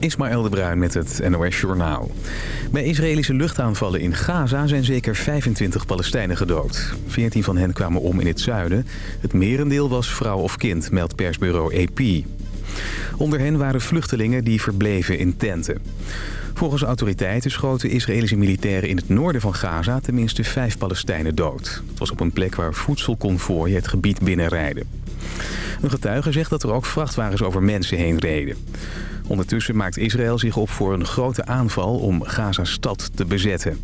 Ismaël de Bruin met het NOS Journaal. Bij Israëlische luchtaanvallen in Gaza zijn zeker 25 Palestijnen gedood. 14 van hen kwamen om in het zuiden. Het merendeel was vrouw of kind, meldt persbureau AP. Onder hen waren vluchtelingen die verbleven in tenten. Volgens autoriteiten schoten Israëlische militairen in het noorden van Gaza tenminste vijf Palestijnen dood. Het was op een plek waar voedselconvooien het gebied binnenrijden. Een getuige zegt dat er ook vrachtwagens over mensen heen reden. Ondertussen maakt Israël zich op voor een grote aanval om Gaza-stad te bezetten.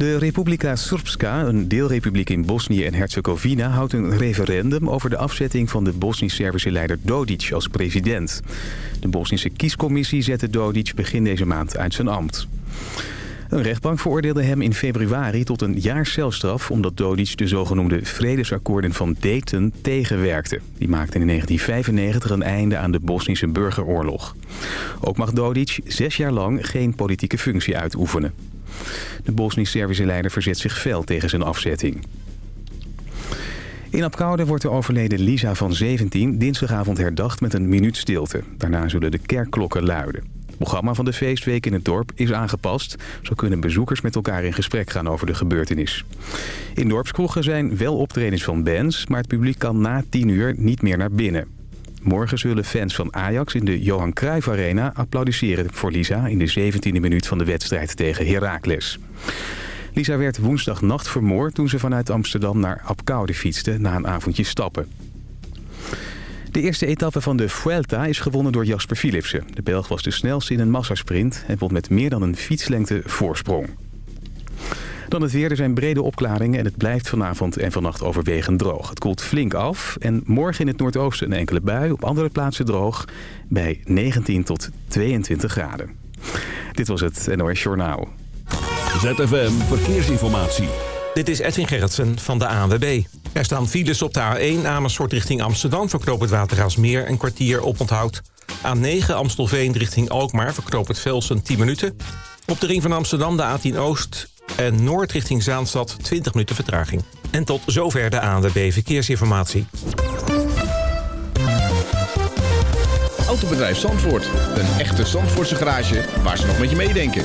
De Republika Srpska, een deelrepubliek in Bosnië en Herzegovina... houdt een referendum over de afzetting van de Bosnisch-Servische leider Dodic als president. De Bosnische kiescommissie zette Dodic begin deze maand uit zijn ambt. Een rechtbank veroordeelde hem in februari tot een jaar celstraf... omdat Dodic de zogenoemde vredesakkoorden van Dayton tegenwerkte. Die maakten in 1995 een einde aan de Bosnische burgeroorlog. Ook mag Dodic zes jaar lang geen politieke functie uitoefenen. De Bosnisch-Servische leider verzet zich fel tegen zijn afzetting. In Apkoude wordt de overleden Lisa van 17 dinsdagavond herdacht met een minuut stilte. Daarna zullen de kerkklokken luiden. Programma van de feestweek in het dorp is aangepast. Zo kunnen bezoekers met elkaar in gesprek gaan over de gebeurtenis. In dorpskroegen zijn wel optredens van bands, maar het publiek kan na 10 uur niet meer naar binnen. Morgen zullen fans van Ajax in de Johan Cruijff Arena applaudisseren voor Lisa... in de 17e minuut van de wedstrijd tegen Heracles. Lisa werd woensdagnacht vermoord toen ze vanuit Amsterdam naar Apkoude fietste... na een avondje stappen. De eerste etappe van de Vuelta is gewonnen door Jasper Philipsen. De Belg was de snelste in een massasprint en won met meer dan een fietslengte voorsprong. Dan het weer. Er zijn brede opklaringen en het blijft vanavond en vannacht overwegend droog. Het koelt flink af en morgen in het noordoosten een enkele bui. Op andere plaatsen droog bij 19 tot 22 graden. Dit was het NOS Journaal. ZFM Verkeersinformatie. Dit is Edwin Gerritsen van de ANWB. Er staan files op de A1 Amersfoort richting Amsterdam... verknoop het Watergaasmeer een kwartier op onthoud. A9 Amstelveen richting Alkmaar verknoop het Velsen 10 minuten. Op de ring van Amsterdam de A10 Oost en Noord richting Zaanstad 20 minuten vertraging. En tot zover de ANWB Verkeersinformatie. Autobedrijf Zandvoort. Een echte Zandvoortse garage waar ze nog met je meedenken.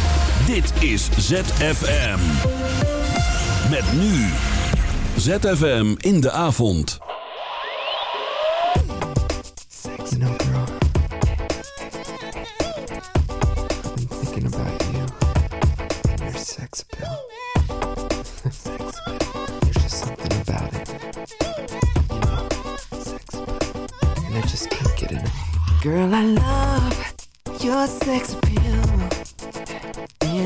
Dit is ZFM. Met nu. ZFM in de avond. You know, girl, I've been thinking about you and your sex pill. sex pill. There's just something about it. You know, sex pill. And I just can't get enough. Girl, I love your sex appeal.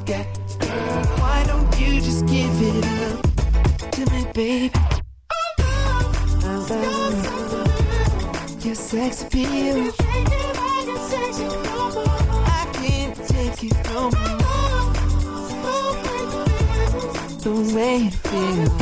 get. Why don't you just give it up to me, baby? Oh, your sex appeal. I can't take it no more. The way it feels.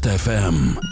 ZFM.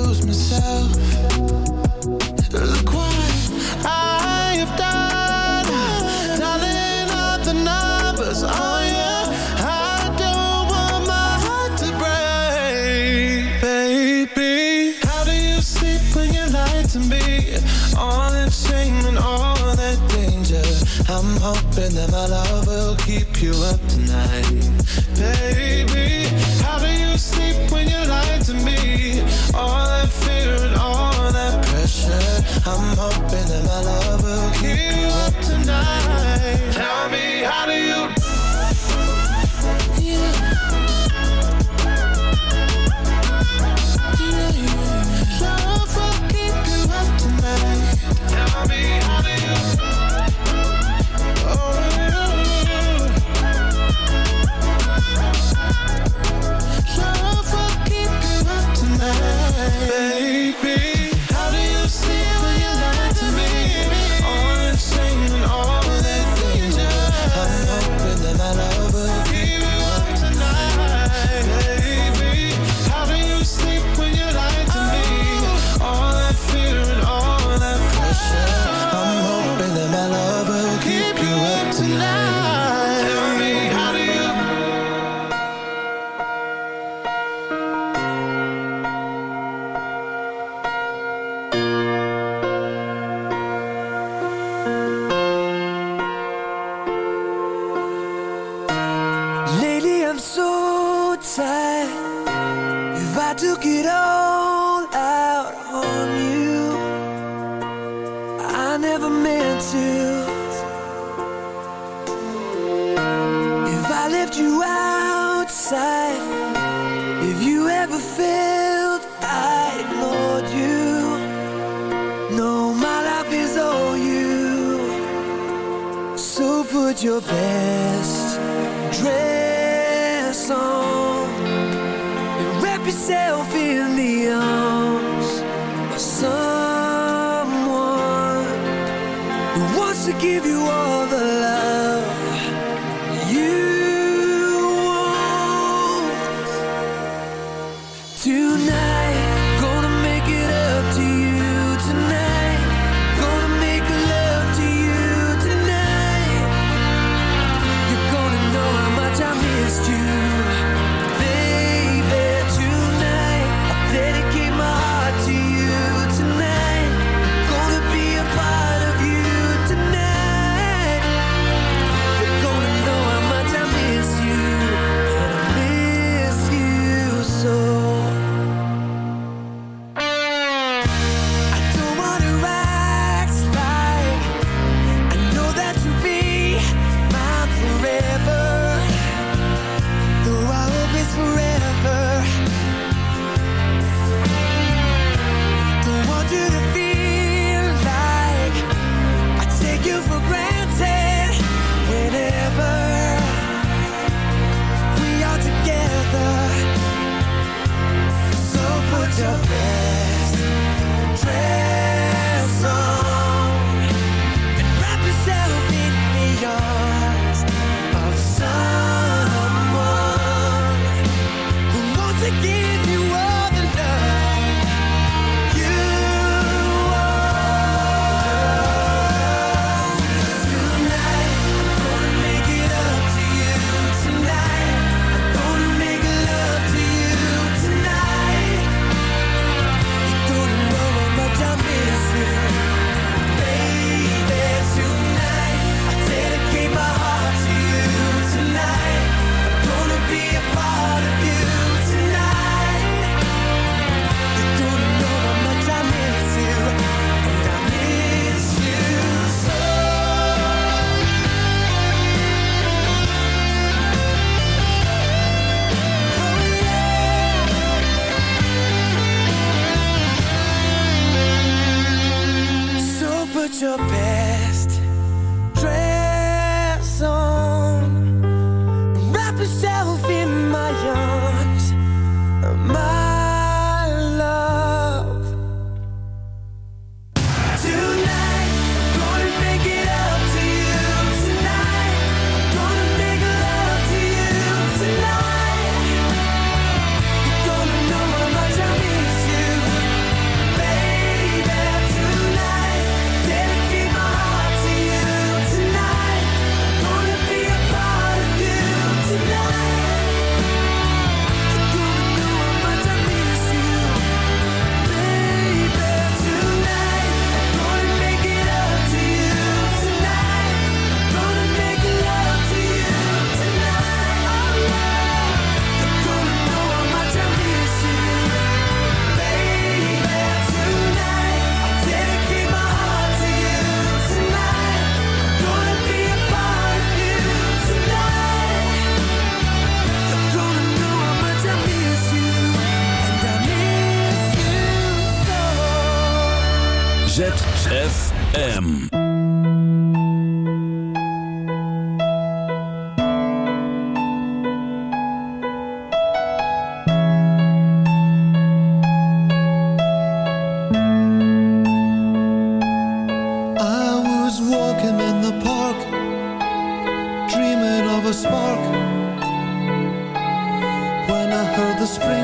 and then my love will keep you up. tonight.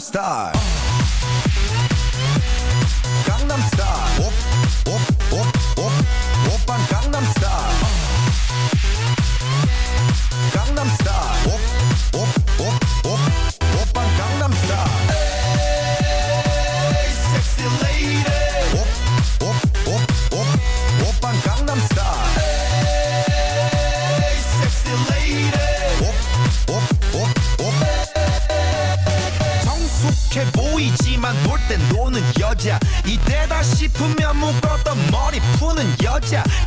star.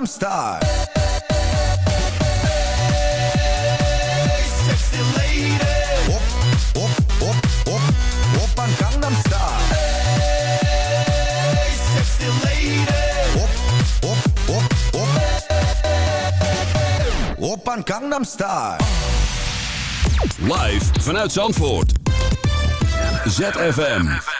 Gangnam star. van Gangnam Style. Live vanuit Zandvoort. ZFM.